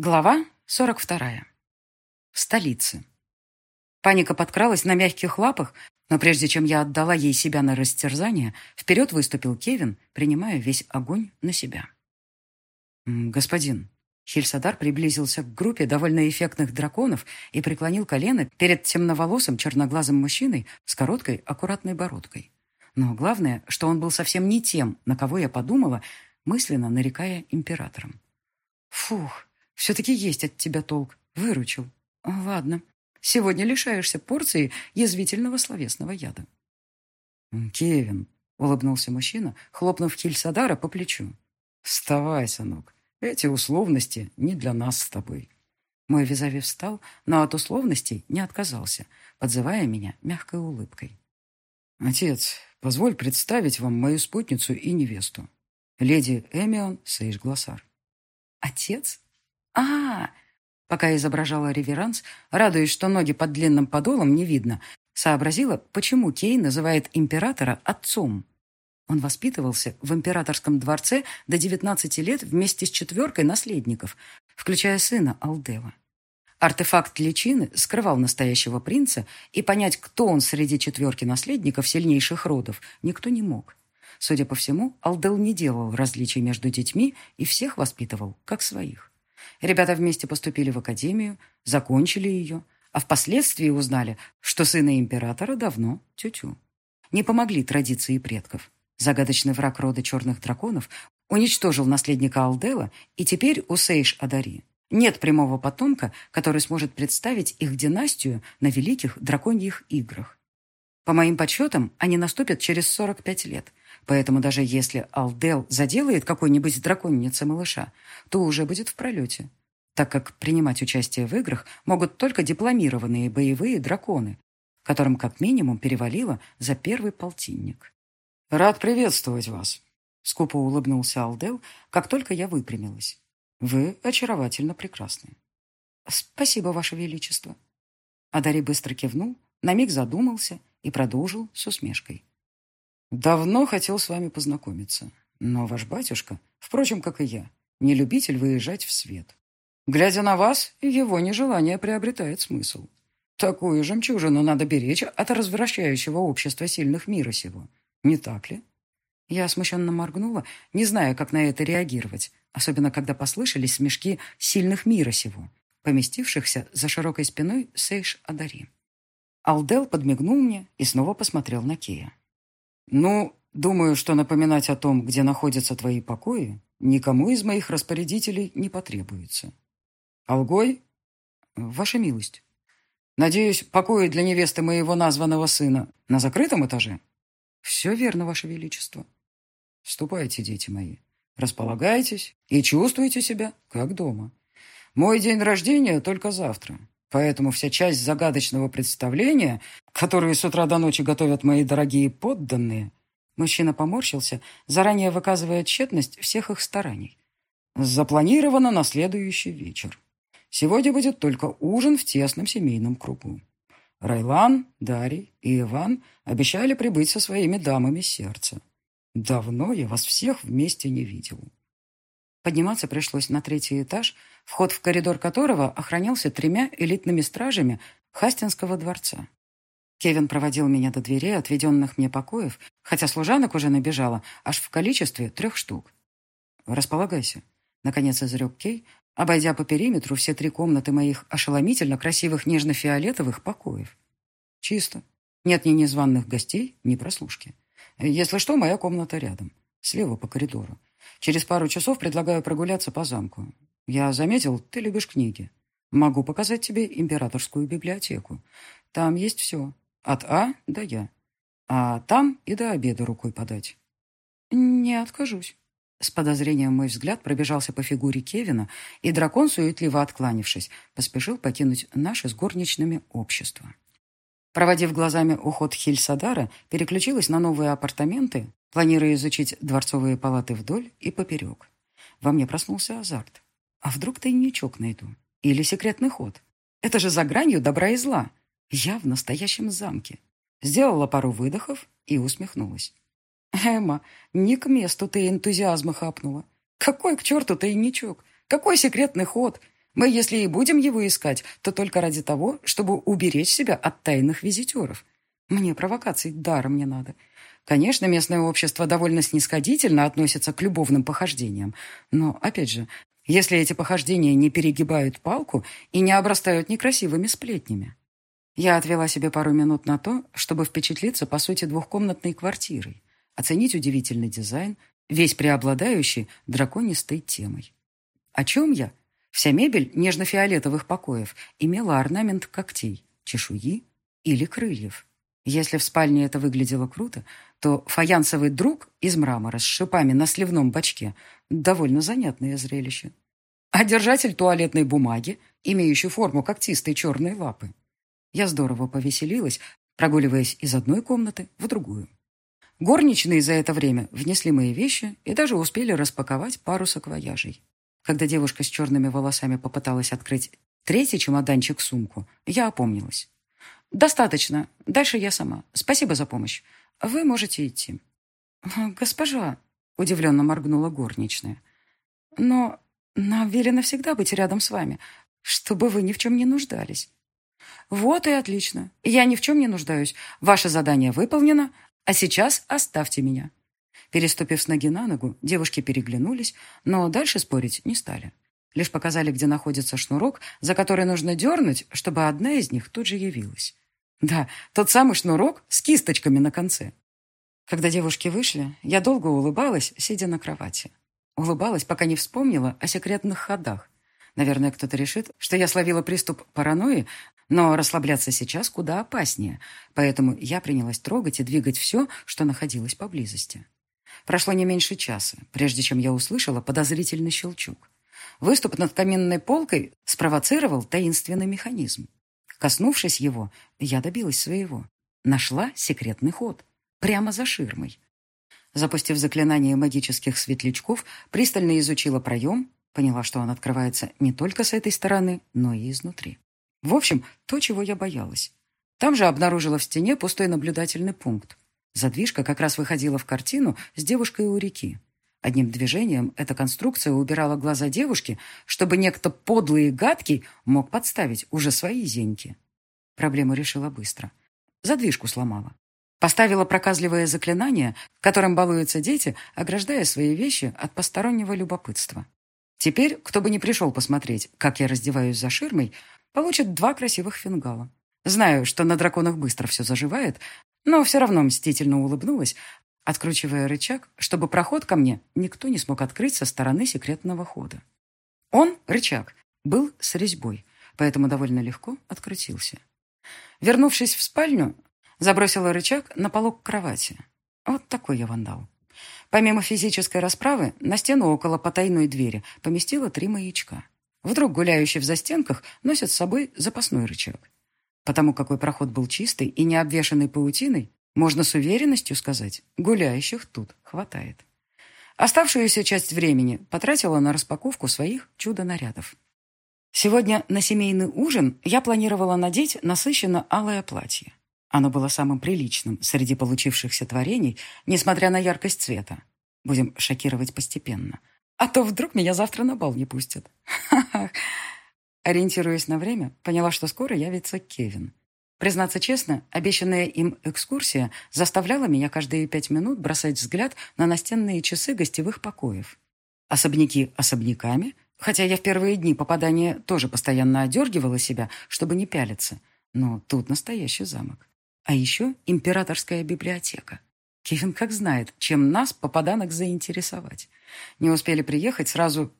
Глава 42. В столице. Паника подкралась на мягких лапах, но прежде чем я отдала ей себя на растерзание, вперед выступил Кевин, принимая весь огонь на себя. «Господин». Хильсадар приблизился к группе довольно эффектных драконов и преклонил колено перед темноволосым черноглазым мужчиной с короткой, аккуратной бородкой. Но главное, что он был совсем не тем, на кого я подумала, мысленно нарекая императором. «Фух, все-таки есть от тебя толк. Выручил. Ладно. Сегодня лишаешься порции язвительного словесного яда. «Кевин», — улыбнулся мужчина, хлопнув Хильсадара по плечу. «Вставай, сынок. Эти условности не для нас с тобой». Мой визави встал, но от условностей не отказался, подзывая меня мягкой улыбкой. «Отец, позволь представить вам мою спутницу и невесту. Леди Эмион Сейш-Глоссар». «Отец?» А, Пока изображала реверанс, радуясь, что ноги под длинным подолом не видно, сообразила, почему Кей называет императора отцом. Он воспитывался в императорском дворце до 19 лет вместе с четверкой наследников, включая сына Алдева. Артефакт личины скрывал настоящего принца, и понять, кто он среди четверки наследников сильнейших родов, никто не мог. Судя по всему, Алдел не делал различий между детьми и всех воспитывал, как своих. Ребята вместе поступили в академию, закончили ее, а впоследствии узнали, что сына императора давно тютю. Не помогли традиции предков. Загадочный враг рода черных драконов уничтожил наследника Алдела, и теперь у Сейш-Адари нет прямого потомка, который сможет представить их династию на великих драконьих играх. По моим подсчетам, они наступят через 45 лет, Поэтому даже если Алдел заделает какой-нибудь драконнице малыша, то уже будет в пролете, так как принимать участие в играх могут только дипломированные боевые драконы, которым как минимум перевалило за первый полтинник. «Рад приветствовать вас», — скупо улыбнулся Алдел, как только я выпрямилась. «Вы очаровательно прекрасны». «Спасибо, Ваше Величество». Адари быстро кивнул, на миг задумался и продолжил с усмешкой. Давно хотел с вами познакомиться, но ваш батюшка, впрочем, как и я, не любитель выезжать в свет. Глядя на вас, его нежелание приобретает смысл. Такую жемчужину надо беречь от развращающего общества сильных мира сего. Не так ли? Я смущенно моргнула, не зная, как на это реагировать, особенно когда послышались смешки сильных мира сего, поместившихся за широкой спиной Сейш Адари. Алдел подмигнул мне и снова посмотрел на Кея. «Ну, думаю, что напоминать о том, где находятся твои покои, никому из моих распорядителей не потребуется. Алгой? Ваша милость. Надеюсь, покои для невесты моего названного сына на закрытом этаже? Все верно, Ваше Величество. Ступайте, дети мои. Располагайтесь и чувствуйте себя как дома. Мой день рождения только завтра. Поэтому вся часть загадочного представления, которую с утра до ночи готовят мои дорогие подданные, мужчина поморщился, заранее выказывая тщетность всех их стараний, запланировано на следующий вечер. Сегодня будет только ужин в тесном семейном кругу. Райлан, Дарий и Иван обещали прибыть со своими дамами сердца. Давно я вас всех вместе не видел. Подниматься пришлось на третий этаж, вход в коридор которого охранялся тремя элитными стражами Хастинского дворца. Кевин проводил меня до дверей, отведенных мне покоев, хотя служанок уже набежало аж в количестве трех штук. «Располагайся», — наконец изрек Кей, обойдя по периметру все три комнаты моих ошеломительно красивых нежно-фиолетовых покоев. «Чисто. Нет ни незваных гостей, ни прослушки. Если что, моя комната рядом, слева по коридору. Через пару часов предлагаю прогуляться по замку. Я заметил, ты любишь книги. Могу показать тебе императорскую библиотеку. Там есть все. От А до Я. А там и до обеда рукой подать. Не откажусь. С подозрением мой взгляд пробежался по фигуре Кевина, и дракон, суетливо откланившись, поспешил покинуть наше с горничными общество. Проводив глазами уход Хильсадара, переключилась на новые апартаменты, планируя изучить дворцовые палаты вдоль и поперек. Во мне проснулся азарт. А вдруг тайничок найду? Или секретный ход? Это же за гранью добра и зла. Я в настоящем замке. Сделала пару выдохов и усмехнулась. Эмма, не к месту ты энтузиазма хапнула. Какой к черту тайничок? Какой секретный ход? Мы, если и будем его искать, то только ради того, чтобы уберечь себя от тайных визитеров. Мне провокаций даром не надо. Конечно, местное общество довольно снисходительно относится к любовным похождениям. Но, опять же, если эти похождения не перегибают палку и не обрастают некрасивыми сплетнями. Я отвела себе пару минут на то, чтобы впечатлиться, по сути, двухкомнатной квартирой, оценить удивительный дизайн, весь преобладающий драконистой темой. О чем я? Вся мебель нежно-фиолетовых покоев имела орнамент когтей, чешуи или крыльев. Если в спальне это выглядело круто, то фаянсовый друг из мрамора с шипами на сливном бачке – довольно занятное зрелище. А держатель туалетной бумаги, имеющий форму когтистой черной лапы. Я здорово повеселилась, прогуливаясь из одной комнаты в другую. Горничные за это время внесли мои вещи и даже успели распаковать пару саквояжей. Когда девушка с черными волосами попыталась открыть третий чемоданчик-сумку, я опомнилась. «Достаточно. Дальше я сама. Спасибо за помощь. Вы можете идти». «Госпожа», — удивленно моргнула горничная, «но нам велено всегда быть рядом с вами, чтобы вы ни в чем не нуждались». «Вот и отлично. Я ни в чем не нуждаюсь. Ваше задание выполнено, а сейчас оставьте меня». Переступив с ноги на ногу, девушки переглянулись, но дальше спорить не стали. Лишь показали, где находится шнурок, за который нужно дернуть, чтобы одна из них тут же явилась. Да, тот самый шнурок с кисточками на конце. Когда девушки вышли, я долго улыбалась, сидя на кровати. Улыбалась, пока не вспомнила о секретных ходах. Наверное, кто-то решит, что я словила приступ паранойи, но расслабляться сейчас куда опаснее, поэтому я принялась трогать и двигать все, что находилось поблизости. Прошло не меньше часа, прежде чем я услышала подозрительный щелчок. Выступ над каминной полкой спровоцировал таинственный механизм. Коснувшись его, я добилась своего. Нашла секретный ход. Прямо за ширмой. Запустив заклинание магических светлячков, пристально изучила проем, поняла, что он открывается не только с этой стороны, но и изнутри. В общем, то, чего я боялась. Там же обнаружила в стене пустой наблюдательный пункт. Задвижка как раз выходила в картину с девушкой у реки. Одним движением эта конструкция убирала глаза девушки, чтобы некто подлый и гадкий мог подставить уже свои зеньки. Проблему решила быстро. Задвижку сломала. Поставила проказливое заклинание, которым балуются дети, ограждая свои вещи от постороннего любопытства. Теперь, кто бы ни пришел посмотреть, как я раздеваюсь за ширмой, получит два красивых фингала. Знаю, что на драконах быстро все заживает, но все равно мстительно улыбнулась, откручивая рычаг, чтобы проход ко мне никто не смог открыть со стороны секретного хода. Он, рычаг, был с резьбой, поэтому довольно легко открутился. Вернувшись в спальню, забросила рычаг на полок кровати. Вот такой я вандал. Помимо физической расправы, на стену около потайной двери поместила три маячка. Вдруг гуляющие в застенках носят с собой запасной рычаг. Потому какой проход был чистый и не обвешанный паутиной, можно с уверенностью сказать, гуляющих тут хватает. Оставшуюся часть времени потратила на распаковку своих чудо-нарядов. Сегодня на семейный ужин я планировала надеть насыщенно алое платье. Оно было самым приличным среди получившихся творений, несмотря на яркость цвета. Будем шокировать постепенно. А то вдруг меня завтра на бал не пустят. Ха-ха. Ориентируясь на время, поняла, что скоро явится Кевин. Признаться честно, обещанная им экскурсия заставляла меня каждые пять минут бросать взгляд на настенные часы гостевых покоев. Особняки особняками, хотя я в первые дни попадания тоже постоянно одергивала себя, чтобы не пялиться. Но тут настоящий замок. А еще императорская библиотека. Кевин как знает, чем нас, попаданок, заинтересовать. Не успели приехать, сразу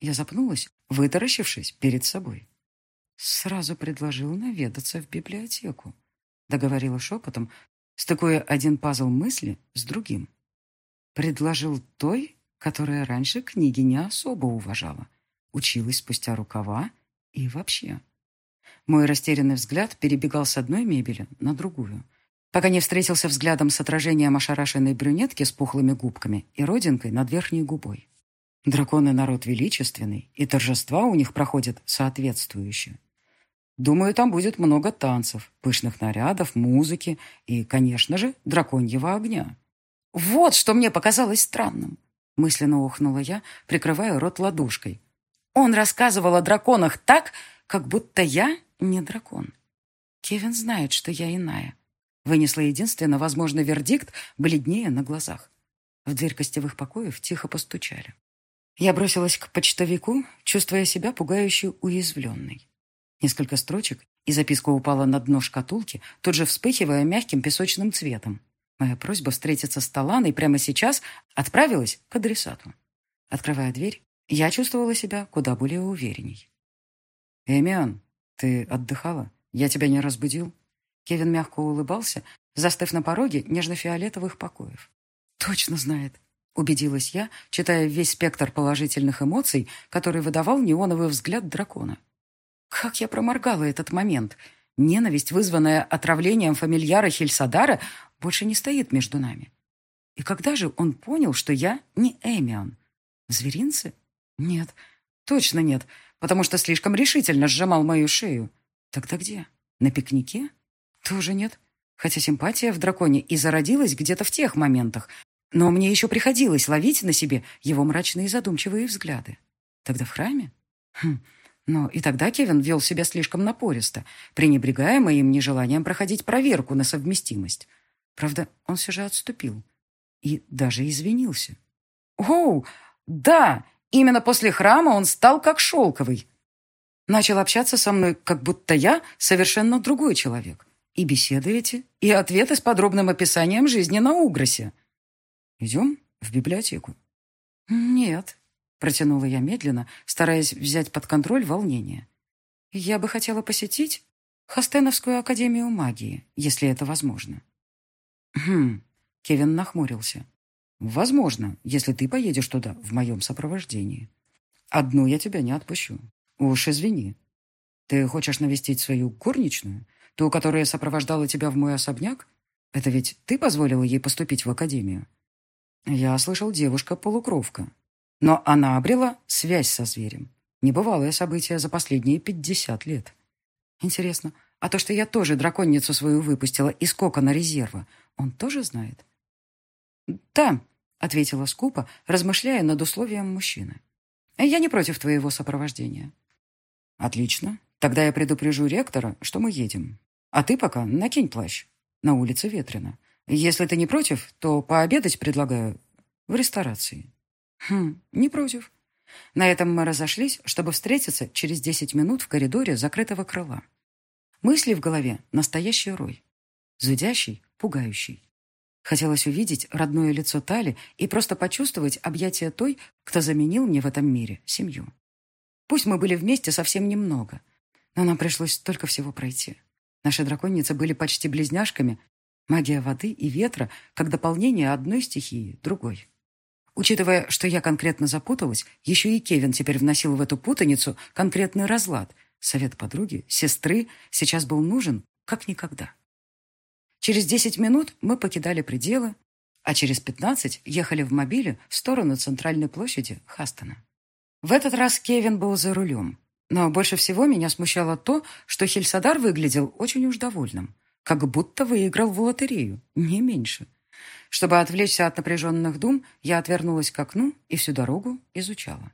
я запнулась, вытаращившись перед собой. Сразу предложил наведаться в библиотеку. Договорила шепотом, стыкуя один пазл мысли с другим. Предложил той, которая раньше книги не особо уважала, училась спустя рукава и вообще. Мой растерянный взгляд перебегал с одной мебели на другую, пока не встретился взглядом с отражением ошарашенной брюнетки с пухлыми губками и родинкой над верхней губой. Драконы народ величественный, и торжества у них проходят соответствующие. Думаю, там будет много танцев, пышных нарядов, музыки и, конечно же, драконьего огня. Вот что мне показалось странным. Мысленно охнула я, прикрывая рот ладошкой. Он рассказывал о драконах так, как будто я не дракон. Кевин знает, что я иная. Вынесла единственно возможный вердикт, бледнее на глазах. В дверь гостевых покоев тихо постучали. Я бросилась к почтовику, чувствуя себя пугающе уязвленной. Несколько строчек, и записка упала на дно шкатулки, тут же вспыхивая мягким песочным цветом. Моя просьба встретиться с Таланой прямо сейчас отправилась к адресату. Открывая дверь, я чувствовала себя куда более уверенней. «Эмиан, ты отдыхала? Я тебя не разбудил?» Кевин мягко улыбался, застыв на пороге нежно-фиолетовых покоев. «Точно знает убедилась я, читая весь спектр положительных эмоций, который выдавал неоновый взгляд дракона. Как я проморгала этот момент. Ненависть, вызванная отравлением фамильяра Хельсадара, больше не стоит между нами. И когда же он понял, что я не Эмион? В зверинце? Нет, точно нет, потому что слишком решительно сжимал мою шею. Тогда где? На пикнике? Тоже нет. Хотя симпатия в драконе и зародилась где-то в тех моментах, но мне еще приходилось ловить на себе его мрачные задумчивые взгляды. Тогда в храме? Хм. Но и тогда Кевин вел себя слишком напористо, пренебрегая моим нежеланием проходить проверку на совместимость. Правда, он все же отступил. И даже извинился. «Оу, да, именно после храма он стал как шелковый. Начал общаться со мной, как будто я совершенно другой человек. И беседы эти, и ответы с подробным описанием жизни на Угросе. Идем в библиотеку?» «Нет», — протянула я медленно, стараясь взять под контроль волнение. «Я бы хотела посетить Хастеновскую академию магии, если это возможно». «Хм», — Кевин нахмурился. «Возможно, если ты поедешь туда в моем сопровождении. Одну я тебя не отпущу. Уж извини. Ты хочешь навестить свою горничную, ту, которая сопровождала тебя в мой особняк? Это ведь ты позволила ей поступить в академию?» Я слышал, девушка-полукровка. Но она обрела связь со зверем. Небывалое событие за последние пятьдесят лет. Интересно, а то, что я тоже драконницу свою выпустила из кокона резерва, он тоже знает? «Да», — ответила скупо, размышляя над условием мужчины. «Я не против твоего сопровождения». «Отлично. Тогда я предупрежу ректора, что мы едем. А ты пока накинь плащ. На улице ветрено. Если ты не против, то пообедать предлагаю в ресторации. Хм, не против. На этом мы разошлись, чтобы встретиться через десять минут в коридоре закрытого крыла. Мысли в голове — настоящий рой. Зудящий, пугающий. Хотелось увидеть родное лицо Тали и просто почувствовать объятия той, кто заменил мне в этом мире семью. Пусть мы были вместе совсем немного, но нам пришлось столько всего пройти. Наши драконицы были почти близняшками, Магия воды и ветра как дополнение одной стихии другой. Учитывая, что я конкретно запуталась, еще и Кевин теперь вносил в эту путаницу конкретный разлад. Совет подруги, сестры сейчас был нужен как никогда. Через десять минут мы покидали пределы, а через пятнадцать ехали в мобиле в сторону центральной площади Хастона. В этот раз Кевин был за рулем. Но больше всего меня смущало то, что Хельсадар выглядел очень уж довольным как будто выиграл в лотерею, не меньше. Чтобы отвлечься от напряженных дум, я отвернулась к окну и всю дорогу изучала.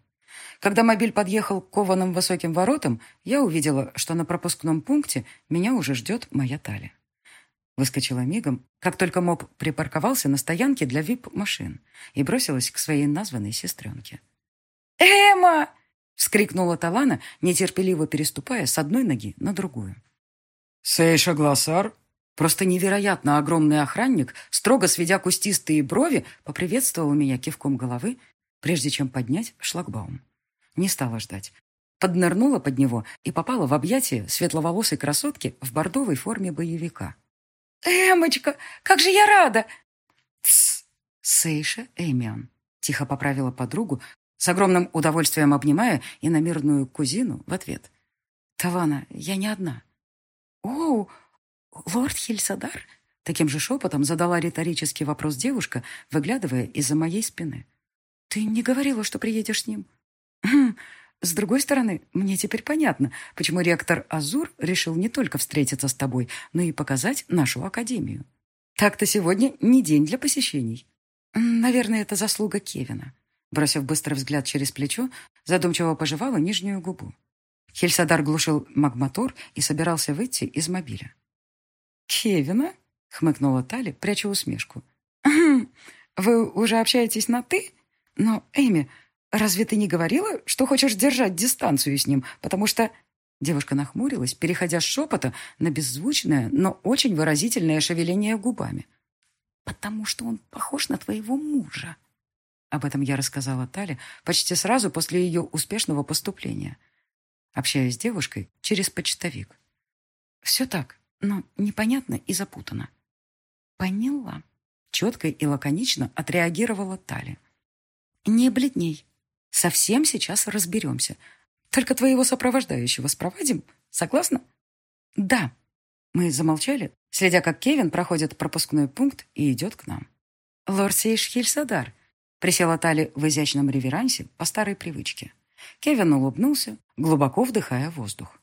Когда мобиль подъехал к кованым высоким воротам, я увидела, что на пропускном пункте меня уже ждет моя талия. Выскочила мигом, как только моб припарковался на стоянке для вип-машин и бросилась к своей названной сестренке. «Эма!» — вскрикнула Талана, нетерпеливо переступая с одной ноги на другую. «Сейша Глоссар?» Просто невероятно огромный охранник, строго сведя кустистые брови, поприветствовал меня кивком головы, прежде чем поднять шлагбаум. Не стала ждать. Поднырнула под него и попала в объятия светловолосой красотки в бордовой форме боевика. «Эмочка, как же я рада!» «Тсс! Сейша Эмиан!» Тихо поправила подругу, с огромным удовольствием обнимая и на мирную кузину в ответ. «Тавана, я не одна». «Оу, «Лорд Хельсадар?» Таким же шепотом задала риторический вопрос девушка, выглядывая из-за моей спины. «Ты не говорила, что приедешь с ним?» «Хм, «С другой стороны, мне теперь понятно, почему ректор Азур решил не только встретиться с тобой, но и показать нашу академию. Так-то сегодня не день для посещений. Наверное, это заслуга Кевина». Бросив быстрый взгляд через плечо, задумчиво пожевала нижнюю губу. Хельсадар глушил магмотор и собирался выйти из мобиля. «Кевина?» — хмыкнула Тали, пряча усмешку. «Вы уже общаетесь на «ты»? Но, Эми, разве ты не говорила, что хочешь держать дистанцию с ним, потому что...» Девушка нахмурилась, переходя с шепота на беззвучное, но очень выразительное шевеление губами. «Потому что он похож на твоего мужа». Об этом я рассказала Тале почти сразу после ее успешного поступления. Общаюсь с девушкой через почтовик. Все так, но непонятно и запутано. Поняла. Четко и лаконично отреагировала Таля. Не бледней. Совсем сейчас разберемся. Только твоего сопровождающего спровадим. Согласна? Да. Мы замолчали, следя, как Кевин проходит пропускной пункт и идет к нам. Лорд Сейш Хильсадар. Присела Тали в изящном реверансе по старой привычке. Кевин улыбнулся, глубоко вдыхая воздух.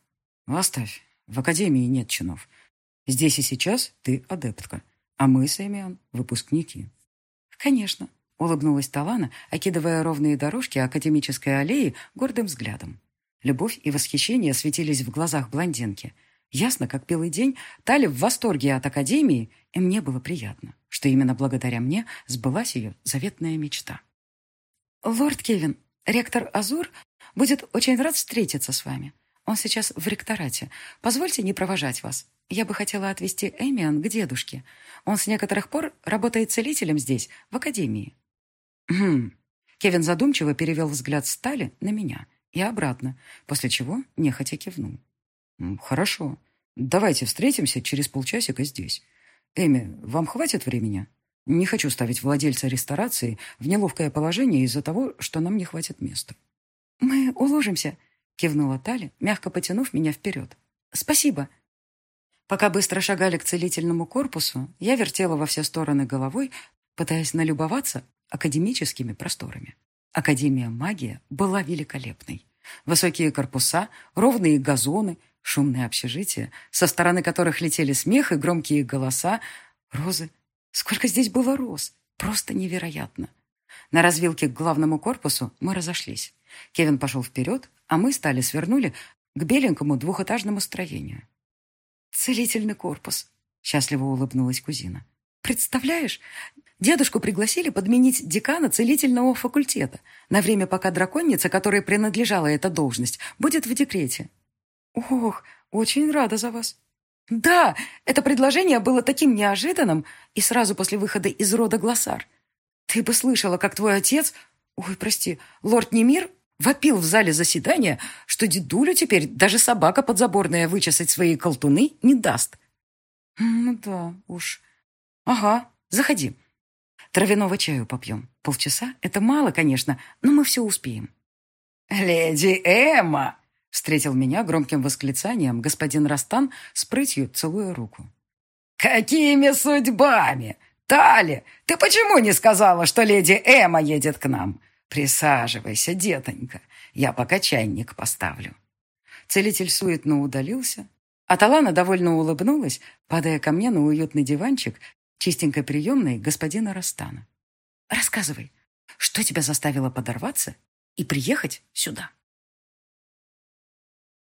«Оставь. В академии нет чинов. Здесь и сейчас ты адептка, а мы с Эмиан — выпускники». «Конечно», — улыбнулась Талана, окидывая ровные дорожки академической аллеи гордым взглядом. Любовь и восхищение светились в глазах блондинки. Ясно, как белый день, Тали в восторге от Академии, и мне было приятно, что именно благодаря мне сбылась ее заветная мечта. «Лорд Кевин, ректор Азур будет очень рад встретиться с вами. Он сейчас в ректорате. Позвольте не провожать вас. Я бы хотела отвезти Эмиан к дедушке. Он с некоторых пор работает целителем здесь, в Академии». «Хм». Кевин задумчиво перевел взгляд Стали на меня – и обратно, после чего нехотя кивнул. «Хорошо. Давайте встретимся через полчасика здесь. Эми, вам хватит времени? Не хочу ставить владельца ресторации в неловкое положение из-за того, что нам не хватит места». «Мы уложимся», — кивнула Тали, мягко потянув меня вперед. «Спасибо». Пока быстро шагали к целительному корпусу, я вертела во все стороны головой, пытаясь налюбоваться академическими просторами. Академия магии была великолепной. Высокие корпуса, ровные газоны, шумные общежития, со стороны которых летели смех и громкие голоса, розы. Сколько здесь было роз! Просто невероятно. На развилке к главному корпусу мы разошлись. Кевин пошел вперед, а мы стали свернули к беленькому двухэтажному строению. «Целительный корпус», — счастливо улыбнулась кузина. «Представляешь, Дедушку пригласили подменить декана целительного факультета на время, пока драконница, которой принадлежала эта должность, будет в декрете. Ох, очень рада за вас. Да, это предложение было таким неожиданным и сразу после выхода из рода Глоссар. Ты бы слышала, как твой отец, ой, прости, лорд Немир, вопил в зале заседания, что дедулю теперь даже собака подзаборная вычесать свои колтуны не даст. Ну да, уж. Ага, заходи. Травяного чаю попьем. Полчаса — это мало, конечно, но мы все успеем». «Леди Эмма!» — встретил меня громким восклицанием господин Растан с прытью целуя руку. «Какими судьбами? Тали, ты почему не сказала, что леди Эмма едет к нам? Присаживайся, детонька, я пока чайник поставлю». Целитель суетно удалился, а Талана довольно улыбнулась, падая ко мне на уютный диванчик чистенькой приемной господина Растана. «Рассказывай, что тебя заставило подорваться и приехать сюда?»